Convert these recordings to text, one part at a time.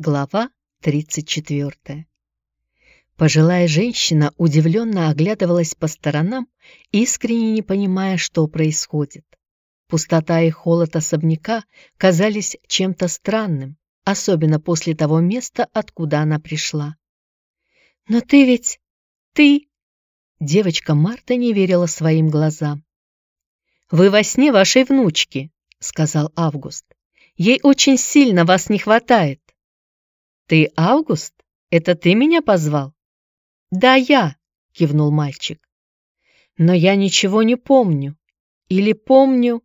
Глава 34 Пожилая женщина удивленно оглядывалась по сторонам, искренне не понимая, что происходит. Пустота и холод особняка казались чем-то странным, особенно после того места, откуда она пришла. «Но ты ведь... ты...» Девочка Марта не верила своим глазам. «Вы во сне вашей внучки», — сказал Август. «Ей очень сильно вас не хватает». «Ты Август? Это ты меня позвал?» «Да, я», — кивнул мальчик. «Но я ничего не помню. Или помню.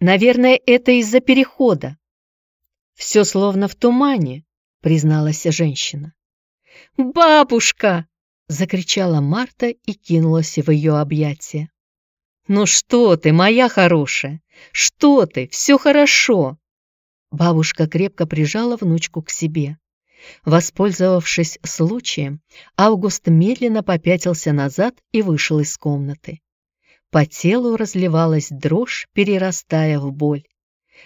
Наверное, это из-за перехода». «Все словно в тумане», — призналась женщина. «Бабушка!» — закричала Марта и кинулась в ее объятия. «Ну что ты, моя хорошая? Что ты? Все хорошо!» Бабушка крепко прижала внучку к себе. Воспользовавшись случаем, Август медленно попятился назад и вышел из комнаты. По телу разливалась дрожь, перерастая в боль.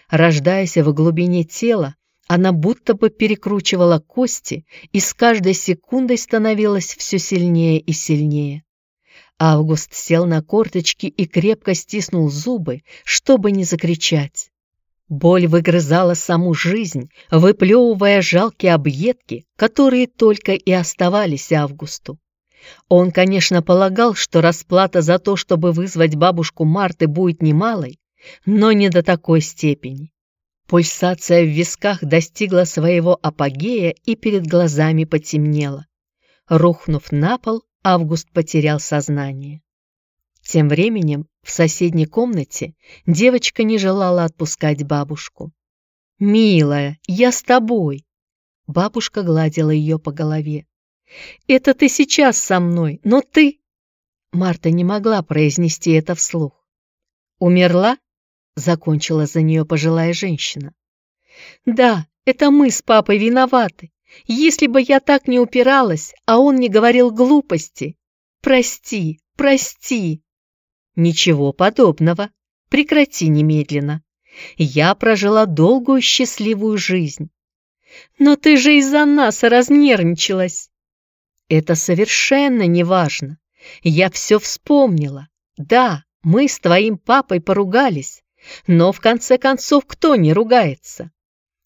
Рождаясь в глубине тела, она будто бы перекручивала кости и с каждой секундой становилась все сильнее и сильнее. Август сел на корточки и крепко стиснул зубы, чтобы не закричать. Боль выгрызала саму жизнь, выплевывая жалкие объедки, которые только и оставались Августу. Он, конечно, полагал, что расплата за то, чтобы вызвать бабушку Марты, будет немалой, но не до такой степени. Пульсация в висках достигла своего апогея и перед глазами потемнело. Рухнув на пол, Август потерял сознание. Тем временем в соседней комнате девочка не желала отпускать бабушку. «Милая, я с тобой!» Бабушка гладила ее по голове. «Это ты сейчас со мной, но ты...» Марта не могла произнести это вслух. «Умерла?» — закончила за нее пожилая женщина. «Да, это мы с папой виноваты. Если бы я так не упиралась, а он не говорил глупости. Прости, прости!» «Ничего подобного. Прекрати немедленно. Я прожила долгую счастливую жизнь». «Но ты же из-за нас разнервничалась!» «Это совершенно не важно. Я все вспомнила. Да, мы с твоим папой поругались, но в конце концов кто не ругается?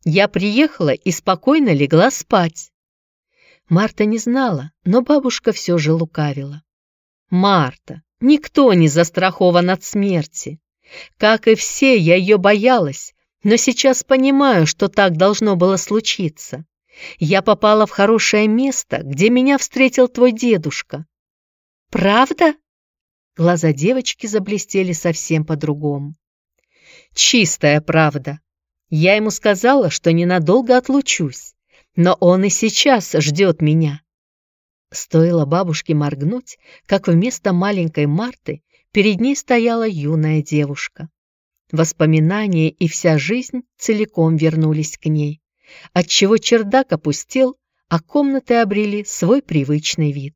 Я приехала и спокойно легла спать». Марта не знала, но бабушка все же лукавила. «Марта, Никто не застрахован от смерти. Как и все, я ее боялась, но сейчас понимаю, что так должно было случиться. Я попала в хорошее место, где меня встретил твой дедушка. Правда? Глаза девочки заблестели совсем по-другому. Чистая правда. Я ему сказала, что ненадолго отлучусь, но он и сейчас ждет меня. Стоило бабушке моргнуть, как вместо маленькой Марты перед ней стояла юная девушка. Воспоминания и вся жизнь целиком вернулись к ней, отчего чердак опустел, а комнаты обрели свой привычный вид.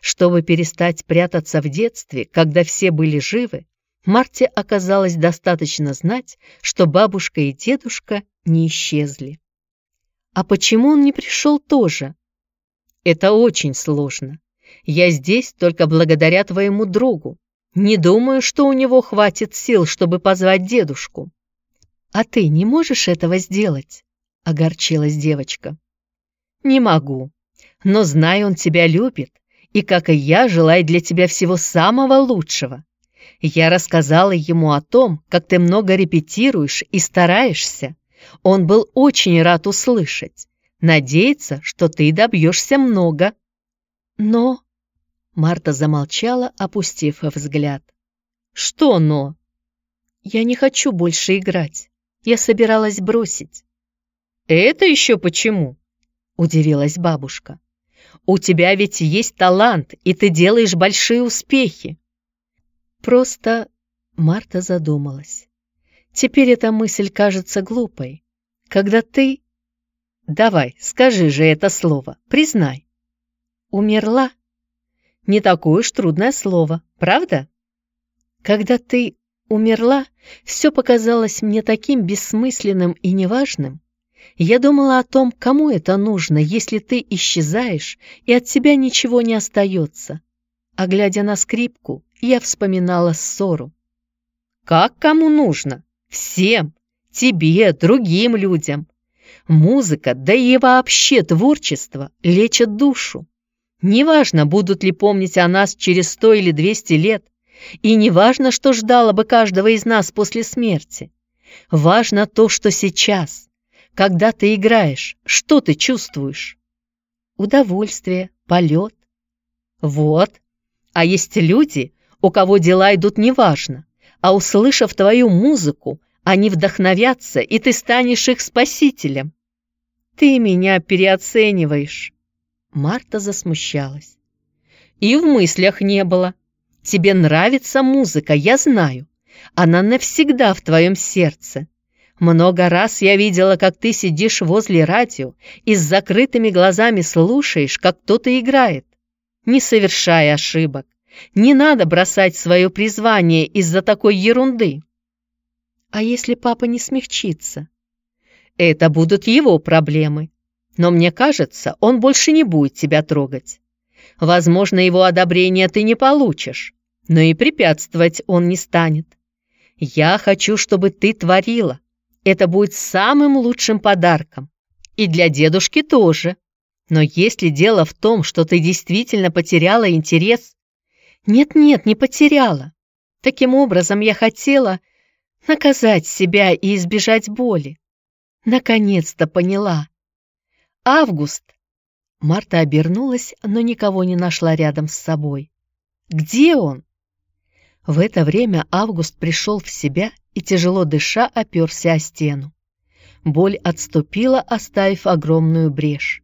Чтобы перестать прятаться в детстве, когда все были живы, Марте оказалось достаточно знать, что бабушка и дедушка не исчезли. А почему он не пришел тоже? Это очень сложно. Я здесь только благодаря твоему другу. Не думаю, что у него хватит сил, чтобы позвать дедушку. А ты не можешь этого сделать? Огорчилась девочка. Не могу. Но знаю, он тебя любит, и, как и я, желает для тебя всего самого лучшего. Я рассказала ему о том, как ты много репетируешь и стараешься. Он был очень рад услышать. Надеется, что ты добьешься много. Но... Марта замолчала, опустив взгляд. Что но? Я не хочу больше играть. Я собиралась бросить. Это еще почему? Удивилась бабушка. У тебя ведь есть талант, и ты делаешь большие успехи. Просто Марта задумалась. Теперь эта мысль кажется глупой. Когда ты Давай, скажи же это слово, признай. Умерла? Не такое уж трудное слово, правда? Когда ты умерла, все показалось мне таким бессмысленным и неважным. Я думала о том, кому это нужно, если ты исчезаешь, и от тебя ничего не остается. А глядя на скрипку, я вспоминала ссору. Как кому нужно? Всем. Тебе, другим людям. Музыка, да и вообще творчество лечат душу. Неважно, будут ли помнить о нас через сто или двести лет, и неважно, что ждало бы каждого из нас после смерти. Важно то, что сейчас. Когда ты играешь, что ты чувствуешь? Удовольствие, полет. Вот. А есть люди, у кого дела идут неважно, а услышав твою музыку, они вдохновятся, и ты станешь их спасителем. Ты меня переоцениваешь. Марта засмущалась. И в мыслях не было. Тебе нравится музыка, я знаю. Она навсегда в твоем сердце. Много раз я видела, как ты сидишь возле радио и с закрытыми глазами слушаешь, как кто-то играет. Не совершай ошибок. Не надо бросать свое призвание из-за такой ерунды. А если папа не смягчится? Это будут его проблемы. Но мне кажется, он больше не будет тебя трогать. Возможно, его одобрение ты не получишь, но и препятствовать он не станет. Я хочу, чтобы ты творила, это будет самым лучшим подарком. И для дедушки тоже. Но если дело в том, что ты действительно потеряла интерес... Нет-нет, не потеряла. Таким образом, я хотела наказать себя и избежать боли. Наконец-то поняла. Август. Марта обернулась, но никого не нашла рядом с собой. Где он? В это время Август пришел в себя и, тяжело дыша, оперся о стену. Боль отступила, оставив огромную брешь.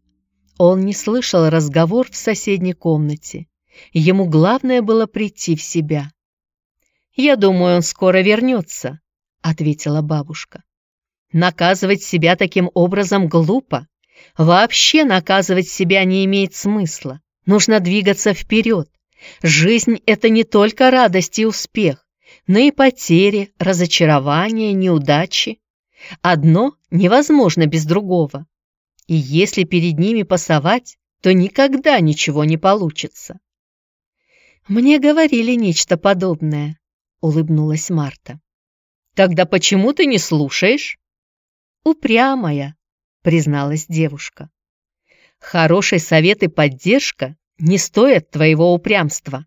Он не слышал разговор в соседней комнате. Ему главное было прийти в себя. «Я думаю, он скоро вернется», — ответила бабушка. «Наказывать себя таким образом глупо. Вообще наказывать себя не имеет смысла. Нужно двигаться вперед. Жизнь — это не только радость и успех, но и потери, разочарования, неудачи. Одно невозможно без другого. И если перед ними пасовать, то никогда ничего не получится. «Мне говорили нечто подобное», — улыбнулась Марта. «Тогда почему ты не слушаешь?» «Упрямая», — призналась девушка. «Хороший совет и поддержка не стоят твоего упрямства».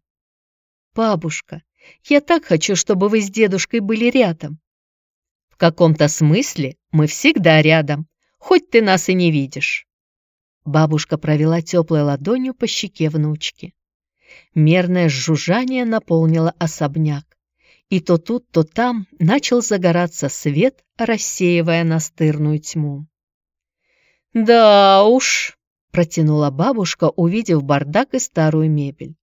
«Бабушка, я так хочу, чтобы вы с дедушкой были рядом». «В каком-то смысле мы всегда рядом, хоть ты нас и не видишь». Бабушка провела теплой ладонью по щеке внучки. Мерное жужжание наполнило особняк. И то тут, то там начал загораться свет, рассеивая настырную тьму. «Да уж», — протянула бабушка, увидев бардак и старую мебель.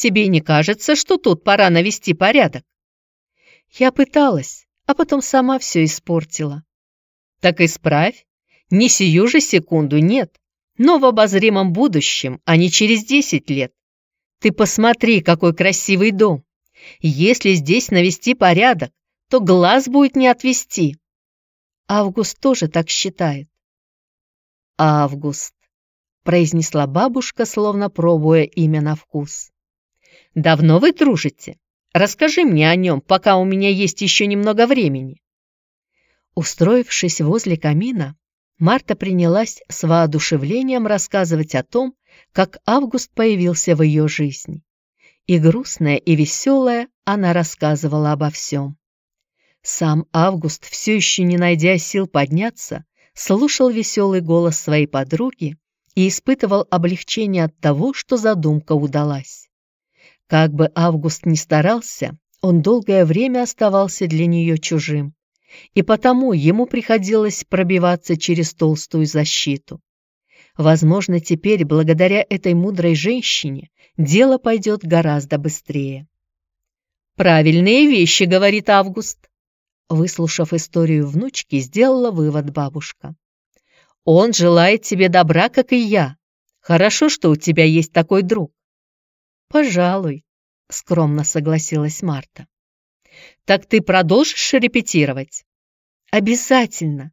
Тебе не кажется, что тут пора навести порядок?» Я пыталась, а потом сама все испортила. «Так исправь. Не сию же секунду, нет, но в обозримом будущем, а не через десять лет. Ты посмотри, какой красивый дом. Если здесь навести порядок, то глаз будет не отвести. Август тоже так считает. Август, произнесла бабушка, словно пробуя имя на вкус. Давно вы дружите? Расскажи мне о нем, пока у меня есть еще немного времени». Устроившись возле камина, Марта принялась с воодушевлением рассказывать о том, как Август появился в ее жизни. И грустная, и веселая она рассказывала обо всем. Сам Август, все еще не найдя сил подняться, слушал веселый голос своей подруги и испытывал облегчение от того, что задумка удалась. Как бы Август ни старался, он долгое время оставался для нее чужим, и потому ему приходилось пробиваться через толстую защиту. Возможно, теперь, благодаря этой мудрой женщине, дело пойдет гораздо быстрее. «Правильные вещи», — говорит Август. Выслушав историю внучки, сделала вывод бабушка. «Он желает тебе добра, как и я. Хорошо, что у тебя есть такой друг. «Пожалуй», — скромно согласилась Марта. «Так ты продолжишь репетировать?» «Обязательно».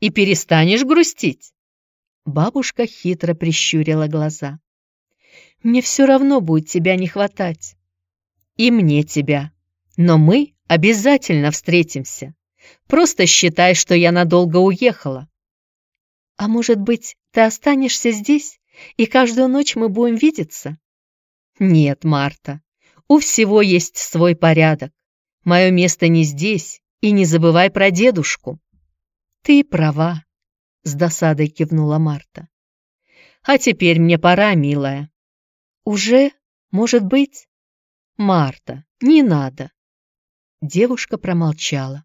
и перестанешь грустить?» Бабушка хитро прищурила глаза. «Мне все равно будет тебя не хватать. И мне тебя. Но мы обязательно встретимся. Просто считай, что я надолго уехала». «А может быть, ты останешься здесь, и каждую ночь мы будем видеться?» «Нет, Марта, у всего есть свой порядок. Мое место не здесь, и не забывай про дедушку». «Ты права», — с досадой кивнула Марта. «А теперь мне пора, милая». «Уже? Может быть?» «Марта, не надо». Девушка промолчала.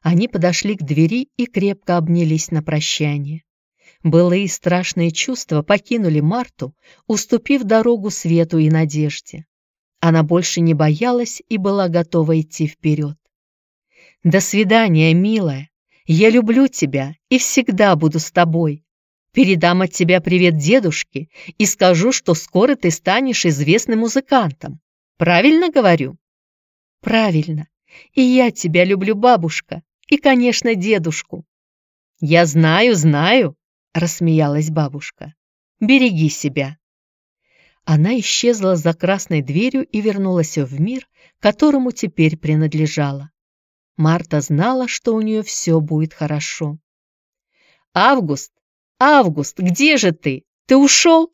Они подошли к двери и крепко обнялись на прощание. Былые страшные чувства покинули Марту, уступив дорогу свету и надежде. Она больше не боялась и была готова идти вперед. «До свидания, милая!» Я люблю тебя и всегда буду с тобой. Передам от тебя привет дедушке и скажу, что скоро ты станешь известным музыкантом. Правильно говорю? Правильно. И я тебя люблю, бабушка, и, конечно, дедушку. Я знаю, знаю, рассмеялась бабушка. Береги себя. Она исчезла за красной дверью и вернулась в мир, которому теперь принадлежала. Марта знала, что у нее все будет хорошо. «Август! Август, где же ты? Ты ушел?»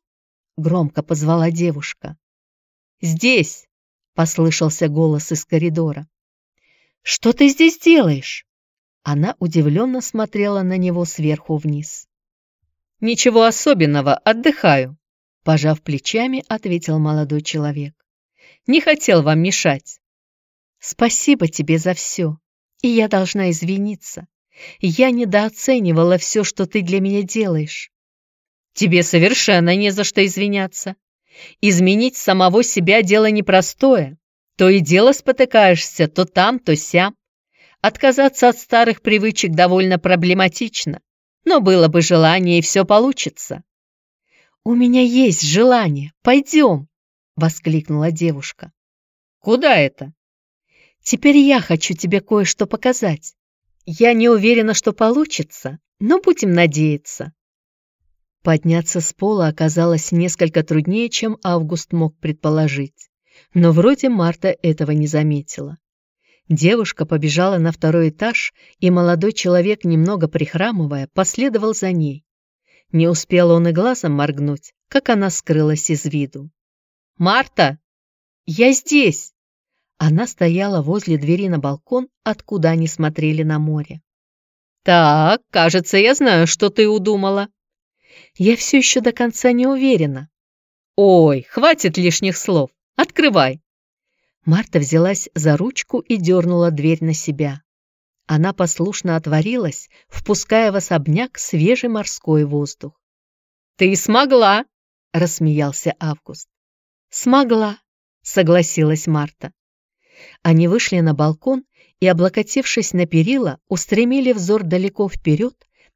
Громко позвала девушка. «Здесь!» — послышался голос из коридора. «Что ты здесь делаешь?» Она удивленно смотрела на него сверху вниз. «Ничего особенного, отдыхаю», — пожав плечами, ответил молодой человек. «Не хотел вам мешать». «Спасибо тебе за все», и я должна извиниться. Я недооценивала все, что ты для меня делаешь. Тебе совершенно не за что извиняться. Изменить самого себя дело непростое. То и дело спотыкаешься то там, то сям. Отказаться от старых привычек довольно проблематично, но было бы желание, и все получится. «У меня есть желание, пойдем!» — воскликнула девушка. «Куда это?» Теперь я хочу тебе кое-что показать. Я не уверена, что получится, но будем надеяться». Подняться с пола оказалось несколько труднее, чем Август мог предположить. Но вроде Марта этого не заметила. Девушка побежала на второй этаж, и молодой человек, немного прихрамывая, последовал за ней. Не успел он и глазом моргнуть, как она скрылась из виду. «Марта! Я здесь!» Она стояла возле двери на балкон, откуда они смотрели на море. «Так, кажется, я знаю, что ты удумала». «Я все еще до конца не уверена». «Ой, хватит лишних слов. Открывай». Марта взялась за ручку и дернула дверь на себя. Она послушно отворилась, впуская в особняк свежий морской воздух. «Ты смогла!» — рассмеялся Август. «Смогла!» — согласилась Марта. Они вышли на балкон и, облокотившись на перила, устремили взор далеко вперед,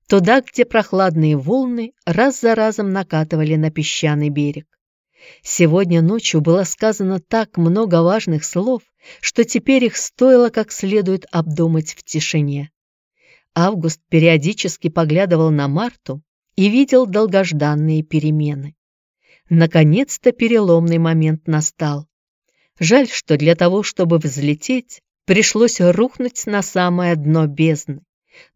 туда, где прохладные волны раз за разом накатывали на песчаный берег. Сегодня ночью было сказано так много важных слов, что теперь их стоило как следует обдумать в тишине. Август периодически поглядывал на Марту и видел долгожданные перемены. Наконец-то переломный момент настал. Жаль, что для того, чтобы взлететь, пришлось рухнуть на самое дно бездны,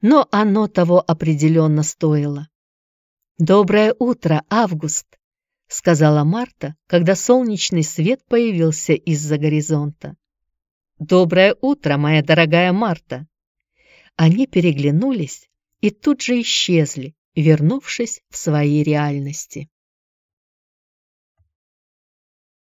но оно того определенно стоило. «Доброе утро, Август!» — сказала Марта, когда солнечный свет появился из-за горизонта. «Доброе утро, моя дорогая Марта!» Они переглянулись и тут же исчезли, вернувшись в свои реальности.